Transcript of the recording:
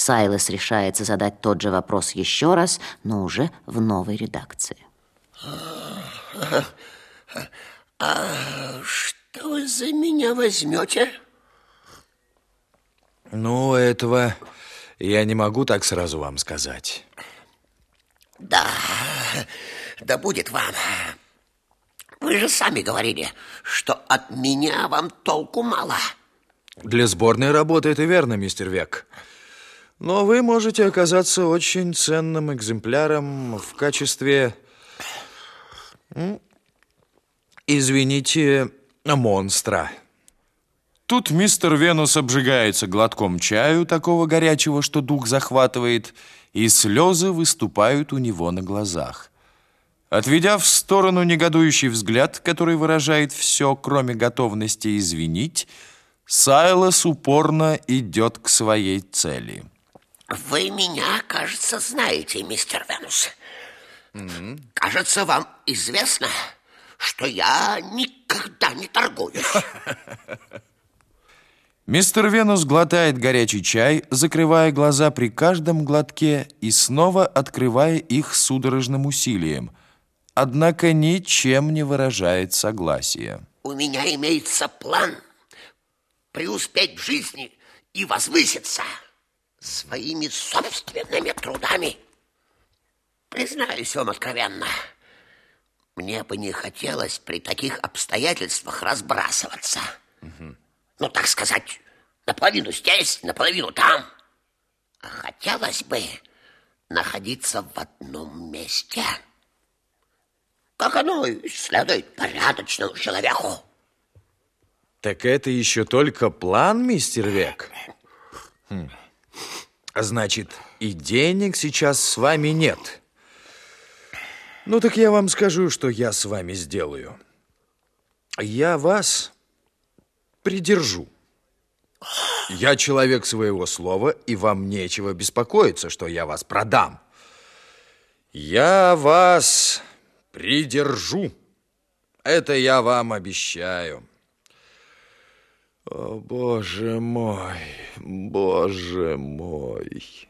Сайлос решается задать тот же вопрос еще раз, но уже в новой редакции. А что вы за меня возьмете? Ну, этого я не могу так сразу вам сказать. Да, да будет вам. Вы же сами говорили, что от меня вам толку мало. Для сборной работы это верно, мистер Век. Но вы можете оказаться очень ценным экземпляром в качестве, извините, монстра. Тут мистер Венус обжигается глотком чаю, такого горячего, что дух захватывает, и слезы выступают у него на глазах. Отведя в сторону негодующий взгляд, который выражает все, кроме готовности извинить, Сайлос упорно идет к своей цели. Вы меня, кажется, знаете, мистер Венус. Mm -hmm. Кажется, вам известно, что я никогда не торгуюсь. Мистер Венус глотает горячий чай, закрывая глаза при каждом глотке и снова открывая их судорожным усилием, однако ничем не выражает согласия. У меня имеется план преуспеть в жизни и возвыситься своими собственными трудами. Признаюсь вам откровенно, мне бы не хотелось при таких обстоятельствах разбрасываться. Угу ну, так сказать, наполовину здесь, наполовину там. А хотелось бы находиться в одном месте. Как оно следует порядочному человеку. Так это еще только план, мистер Век? Хм. Значит, и денег сейчас с вами нет. Ну, так я вам скажу, что я с вами сделаю. Я вас придержу. Я человек своего слова, и вам нечего беспокоиться, что я вас продам. Я вас придержу. Это я вам обещаю. Боже мой, боже мой.